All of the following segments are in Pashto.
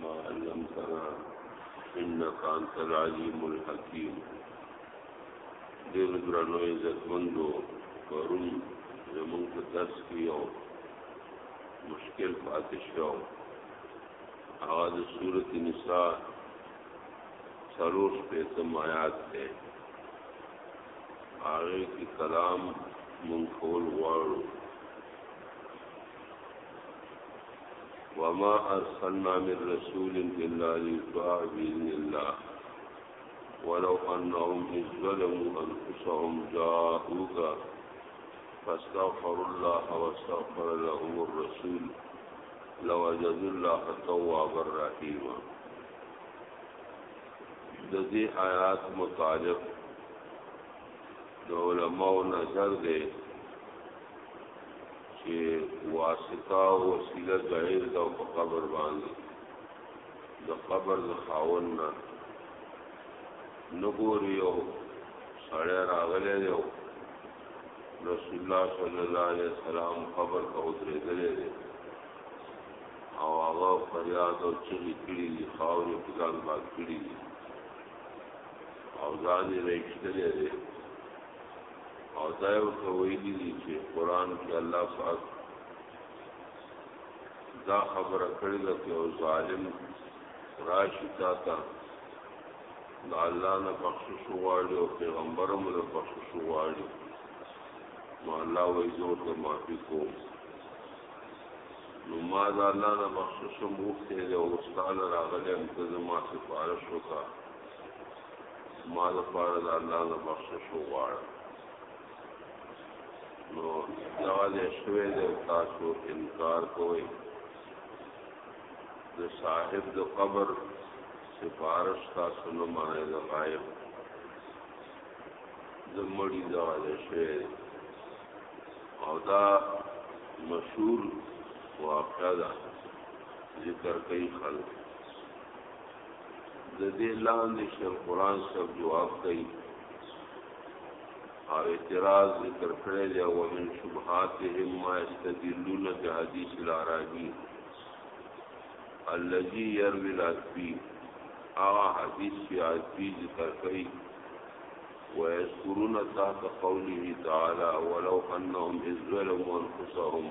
ما علمتنا انك انت العليم الحكيم دې ګرانو عزت مندو پرون زمونږ په درس کې یو مشکل پاتې شو هغه د سورۃ النساء سروش په تم آیات ده هغه کې کلام مونږ کول غواړو وما ارسلنا من رسول الا ليطاع باذن الله ولو انهم اذ ظلموا انفسهم جاءوك فاستغفروا الله واستغفر لهم الرسول لوجدوا الله توابا رحيما د دې آیات مطابق د علماء نظر دی چې واسطه او وسیله جایز ده او په قبر باندې د قبر د خاون نه نګوري او سړی راغلی دی رسول الله صلی الله علیه وسلم قبر ته ودرېدلی دی او هغه فریاد او چغې کړي دي خاورې په ځان باد کړي دي او ځان یې راکښتلی دی او دا یو څه ویلي دي چې قران کې الله پاک دا خبره کړې ده چې او ظالم راشي تا ته د الله نه بخشش غواړي او پیغمبر هم له بخشش غواړي نو الله وایي زه ورته معافي کوم نو ما د الله نه بخشش هم غوښتی دی او ستا نه راغلی هم ته زما سفارش وکړه ما د پاره د الله نه بخشش وغواړه نو دا دې شوې د تاسو انکار کوئ د صاحب د قبر سفارش تاسو نه معنی د غایب د مړی دا دې شوې او دا مشهور واقعا ذکر کوي خلک د دې لاندې شیخ قران صاحب جواب کوي او اعتراض ذکر کړی دی او من شبهاتهم ما استدلون بحدیث العربی الذي يروي العتبي هغه حدیث چې عتبی ذکر کوي ويذكرون تحت قوله تعالى ولو أنهم إذ ظلموا أنفسهم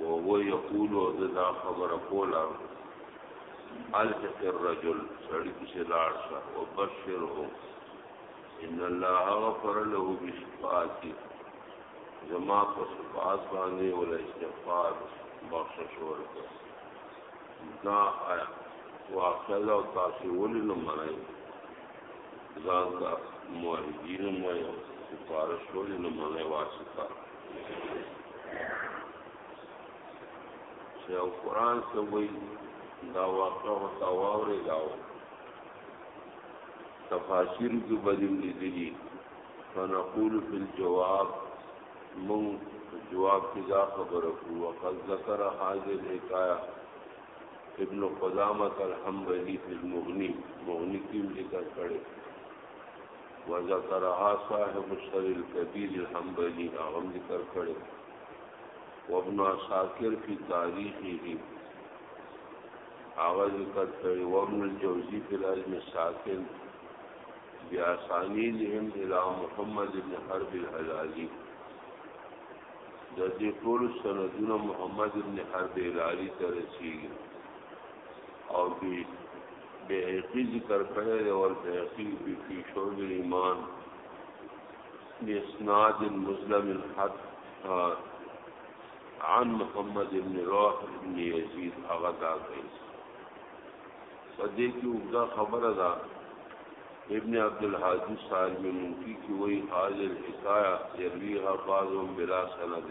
وهو یقول او دا خبره کولا الحق الرجل سړی پسې لاړ شه وبشره ان الله غفر له بشفاعتي زما په شفاعت باندې ول استغفار بخشش ورکړه دا آیا واخذ او تاسو ولې نه منئ ځان ته موحدین مو یو سفارش ولې نه منئ واسطه چې او قران څه وایي دا واقعا ورته واورې داو تفاسیر کې بدیم لیدلی فنقول فی الجواب من جواب کی دا خبر کو وقد ذکر حاضر حکایہ ابن قدامت الحنبلی فی المغنی مغنی کی ذکر کړي وذکرها صاحب الشر الكبير الحنبلي هغه ذکر کړي وابن عساکر فی تاریخه هغه ذکر کړي وابن الجوزی فی العلم الساکن بیا ثانیهم الى محمد بن حرب الحلالی د دې ټول سندونه محمد بن حرب الحلالی ته رسیږي او به بيهقي ذکر کړی دی او البيهقي في في شعب الإيمان بإسناد مسلم الحد عن محمد بن روح بن يزيد هغه دا کوي په دې کې وګړه خبره ده ابن عبد الحاجی صاحب منکی کی وی حاضر حکایہ یرویها بعضهم بلا سند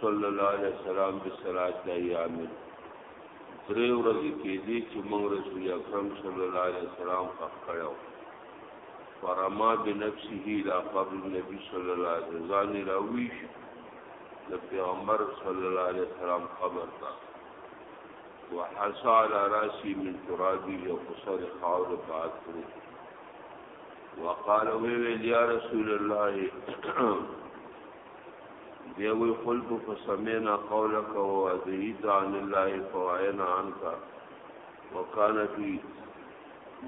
صلی الله علیه وسلم د صلات ایام درې ورځې کې دي چې موږ رسول اکرم صلی الله علیه وسلم خخ کړو فرما بنفسه الى قبر النبي صلی الله علیه وسلم راویش د پیغمبر صلی الله علیه وسلم قبر ته وحصى على راسي من ترابي او قصر خاور بعد کړو وقال ویل یا رسول الله دیوی خلق فسمینا قولک و ادهیت عن الله فوائنا عنك وكان في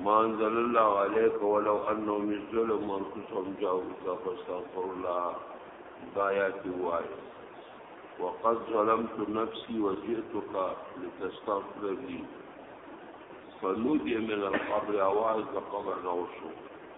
ما انزل الله عليك ولو انه مثل منقصهم جاءوا فاستغفر الله دایات وای وقد ظلمت نفسي وجئتك لتستغفر لي فنودي من القبر اواز قبر نوشو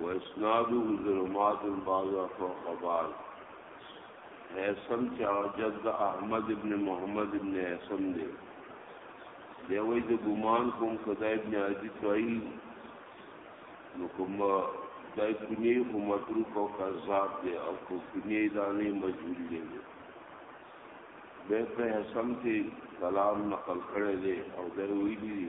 واسناده ظلمات بعض فوق بعض حیثم چې هغه جد د احمد ابن محمد ابن حیثم دی دی وایي د ګمان کوم خدا ابن عزیز وایي نو کوم دا کنیه خو متروک او کذاب دی او کو کنیه دانه مجهول دی به په حیثم کې کلام نقل کړی دی او دا ویلي دی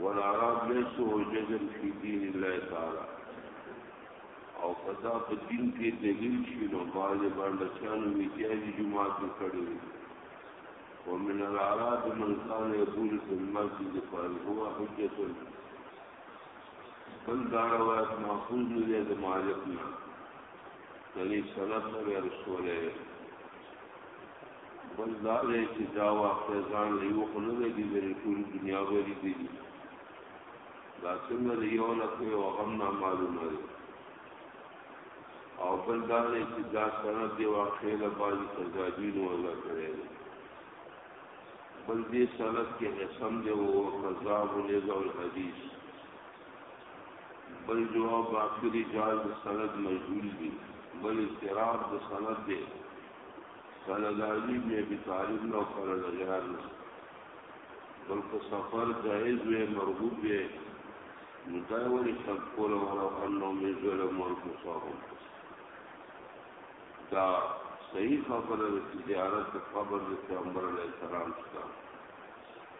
والعرب ليسوا جدل في دين الله تعالى او کدا په دین کې دلیل شي نو باز باندې چانو میتیاجی جمعات کړي ومن العرب من كان يقول في المسجد قال هو حجة بل دا روایت محفوظ نه دی د مالک نه یعنی سند نه رسوله بل دا دی چې دا واقع ځان له یو خو نه دی د ټول دنیا وری دی دا څنګه له یو نه کوي او هم نه معلومه دی او بل دا دی چې دا سره دی واقع له باندې تزادی نو الله کړی دی بل دې سند کې قسم دی او کذاب لزول حدیث بل جواب باقی رجال د سند مجهول دي بل استراب د سند دی سند علی بن ابي طالب نو پر لجار نه بلکې سفر جائز وي مرغوب وي نو دا ولې شک کول ورو انه می ظلم ورکوساهم دا صحیح خبره ده چې زیارت د قبر د پیغمبر علیه السلام څخه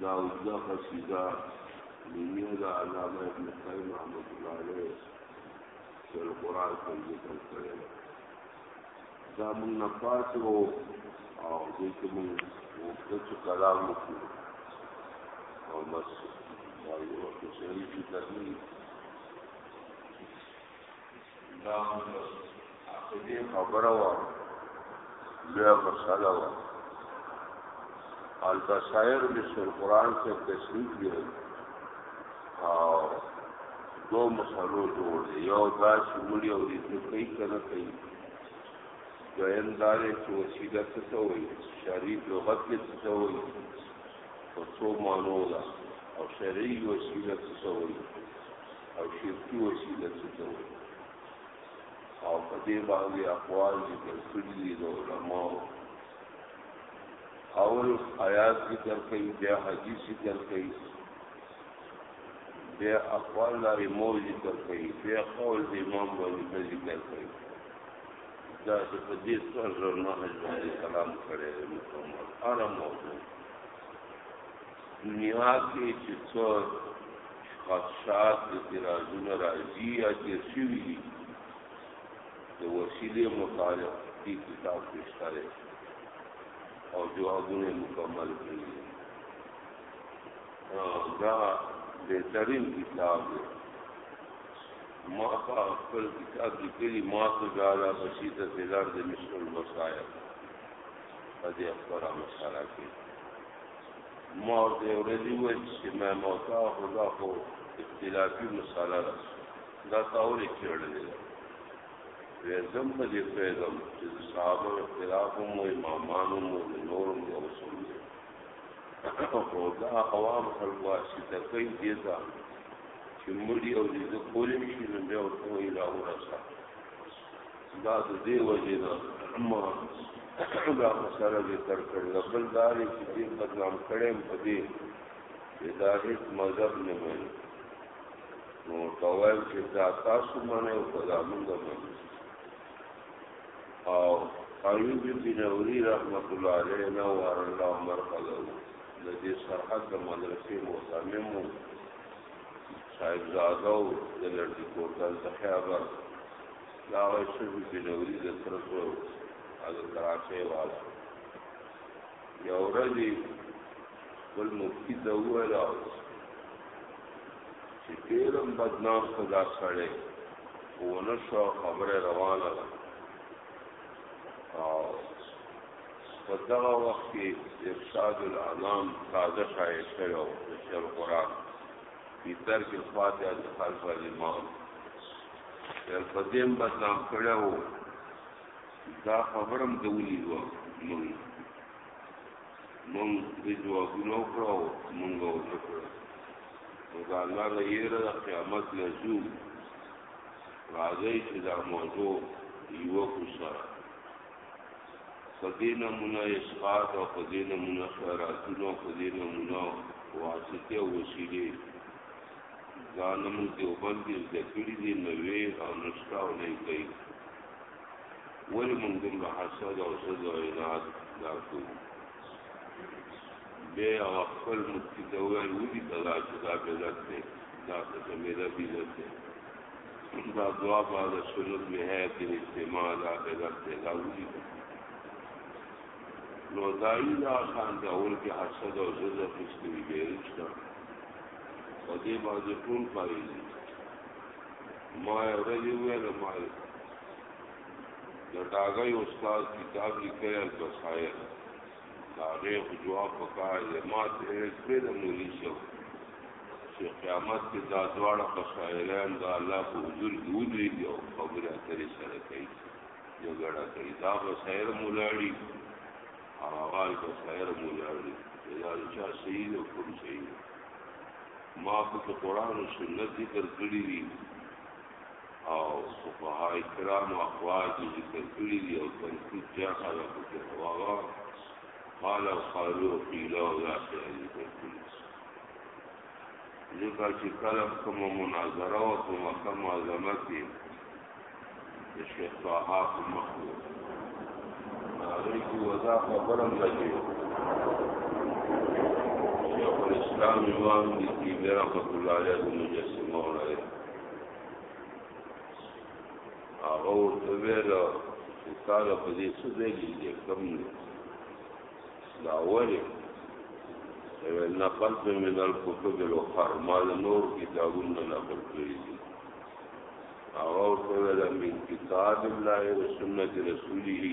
دا اوږده قصیده نیمه د علامه ابن قیم رحمت الله علیه چې القرآن کې ذکر کړی ده دا موږ نه پاتې وو او دې کې موږ وکړو چې کلام وکړو او بس دا یو څه چې تکلیف دا عقیدې خبره وه لویه مسله وه البصائر بسم القرآن سے تشریف دی او دو مسلو جوړ دی یو دا چې مړي او دې کوي کنه کوي دویم دا دی چې وسیله څه ته وایي شریف لغت کې څه ته وایي په څو مانو ده او شرعي وسیله څه ته وایي او شرکی وسیله څه ته وایي او په دې باندې اقوال ذکر کړي دي د علماو اول آیات ذکر کوي بیا حدیث ذکر کوي بیا اقوال لري مو ذکر کوي بیا قول د امام باندې ذکر کوي دا چې په دې څو ځله نه حج باندې کلام کړی مکمل ارم موضوع دنیا کې چې څو خدشات اعتراضونه راځي یا تیر شوي دي د وسیلې متعلق دې کتاب کې شته او جوابونه مکمل کړي دا بهترین کتاب دی ما په خپل کتاب کې کلی ما ته دا د بسیطه فلر د مشکل مسایل په دې خبره مسله کې ما دې ورځي وې چې ما موتا خو دا خو اختلافي مساله ده دا تاول چړلې ده وېزم په دې پیغام چې صحابه اختلاف مو امامانو مو نور مو اوسم خو دا عوام خلک واسي ته کوي دې ځا چې مړي او دې کولې شي نو بیا ورته وي راو راځه دا د دې وجې نه اما دا مسله ذکر کړې ده بل دا دی چې دې بدنام کړی یم په دې چې دا هېڅ مذهب نه مني نو ورته وایم چې دا تاسو منئ او که دا مونږ منو او ایوب بن اوری رحمت الله علیه نو ور الله مرقله د دې سرحد د مدرسې موسمه صاحبزاده او د لړدي کوټل د خیبر دا وایي چې د نوري د ترسو از کراچۍ والا یو ورځ بل مفتی ته وویل چې ډېر بدنام خدا سره ونه شو خبره روانه ده او په دغه وخت کې ارشاد الانام تازه شایع شوی و د شعر قرآن په تر کې فاتحه د خلف الامام شعر په دې بدنام کړی و دا خبره هم د ولیدو مونږ مونږ د ځوابونه وکړو مونږ ونه کړو نو دا الله له یره د قیامت نه ځو راځئ چې دا موضوع یوه کو سره په دې نمونه اسقاط او په دې نمونه خیراتونه او په دې نمونه واسطه او وسیلې ځان موږ دیوبند کې زده کړي دي نوې او نشته او نه کوي ولې موږ دومره حسد او سد او عناد دا کوو بیا هغه خپل مفتي ته وایي ودي ته دا چې دا بدعت دی دا څه مېله بدعت دی دا دعا بعد شروع نهایت استعمال اخر ته راوړي نو دای دا خان دا اول کې حسد او زړه پښتې ویریشته او دې باندې ټول پایې ما ورځې ویل ما د ډاګي استاد کتاب لیکل بسایل هغه خو جواب وکړ ما ته سپه د مولي شو چې قیامت کې دا دواړه قشایلان دا الله په حضور کې ودري او خبره اترې سره کوي یو ګړه کوي دا به شاعر مولاړي او هغه به شاعر مولاړي دا چا صحیح او کوم صحیح ما په قرآن او سنت ذکر کړی دي او فقها کرام اقوال دي ذکر کړی دي او تنقید جا خلق کې هوا قال او قالو قیل او لا شیء ذکر کړی ځکه چې کله کوم مناظره او کوم کوم معظمه کې د شیخ طه په مخ هغه کې وضاح خبرم لګي شیخ الاسلام امام دي چې رحمت الله علیه مجسمه وړاندې هغه ورته ویل چې تاله په دې څه ځای لیدې کم دی دا ولې ویل نقلت من الكتب الاخر ما د نور کتابونه نقل کړي دي هغه ورته ویل من کتاب الله و سنت رسوله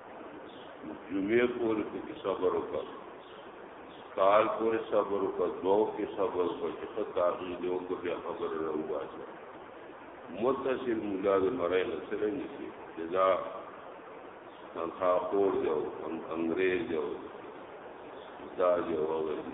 جمعې پورې کې صبر وکړ کال پورې صبر وکړ دوه کې صبر وکړ چې خو تاغي دی او بیا خبر راوځي متصل مولا د مړای نه سره نشي جزا تنخوا خور جو انګريز جو دا جو وغيري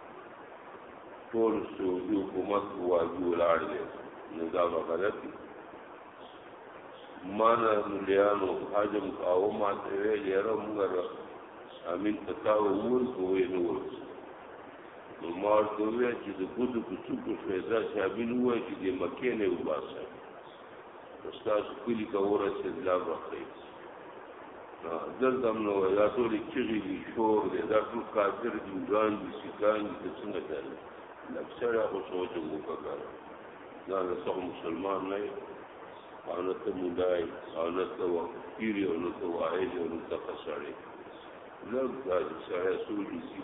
ټول سعودي حکومت واجو لاړ دی نو دا به غلط دی مانا مليانو حجم او ما ته ویل یاره موږ امین پتا وول کوی نو نو ما ورته ویل چې د ګوتو په څوکو فیضا صاحب نو وایي چې د مکې نه وباسه استاد کلی ته ورسېد لا بخیر دلته هم نو دا ټولې چغې دي شور دی دا ټول کافر دي وران دي سیکان دي ته څنګه کوي لږ سړی خو سوچ وکړه کړه دا نه څه مسلمان نه یې او نه ته مولا یې او نه ته پیر یې او نه ته واعظ یې او نه ته ښه سړی لږ دا سړی سوچ وکړي